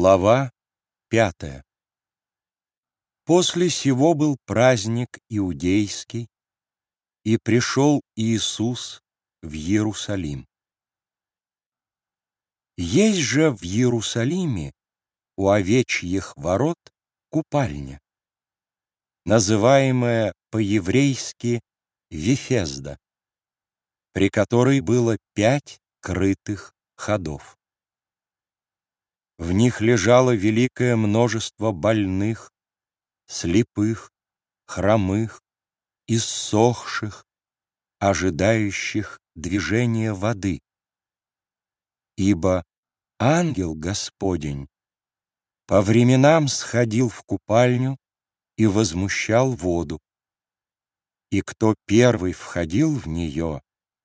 Глава пятая После сего был праздник иудейский, и пришел Иисус в Иерусалим. Есть же в Иерусалиме у овечьих ворот купальня, называемая по-еврейски Вифезда, при которой было пять крытых ходов. В них лежало великое множество больных, слепых, хромых, иссохших, ожидающих движения воды. Ибо ангел Господень по временам сходил в купальню и возмущал воду. И кто первый входил в нее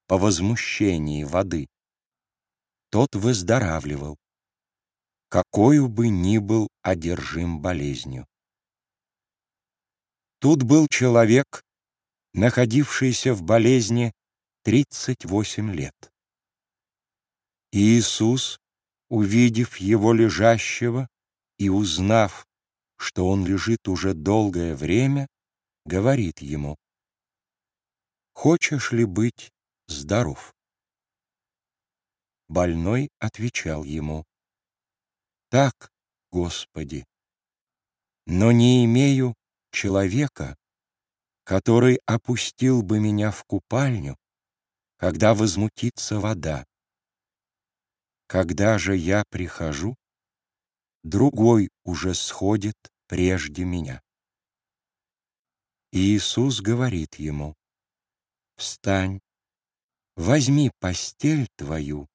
по возмущении воды, тот выздоравливал какою бы ни был одержим болезнью. Тут был человек, находившийся в болезни 38 лет. Иисус, увидев его лежащего и узнав, что он лежит уже долгое время, говорит ему, «Хочешь ли быть здоров?» Больной отвечал ему, так, Господи, но не имею человека, который опустил бы меня в купальню, когда возмутится вода. Когда же я прихожу, другой уже сходит прежде меня. И Иисус говорит ему, «Встань, возьми постель твою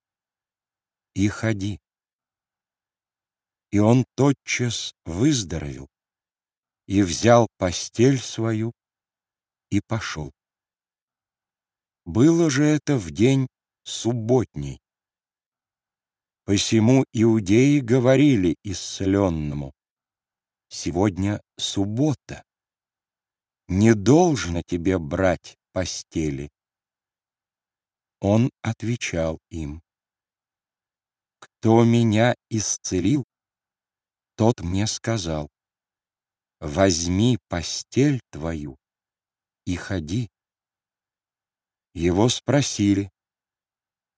и ходи» и он тотчас выздоровел и взял постель свою и пошел. Было же это в день субботний. Посему иудеи говорили исцеленному, «Сегодня суббота, не должно тебе брать постели». Он отвечал им, «Кто меня исцелил, тот мне сказал, «Возьми постель твою и ходи». Его спросили,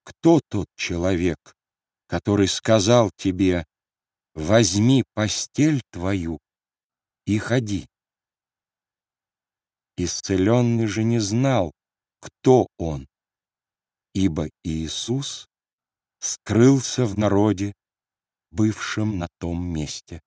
«Кто тот человек, который сказал тебе, возьми постель твою и ходи?» Исцеленный же не знал, кто он, ибо Иисус скрылся в народе бывшем на том месте.